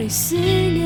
about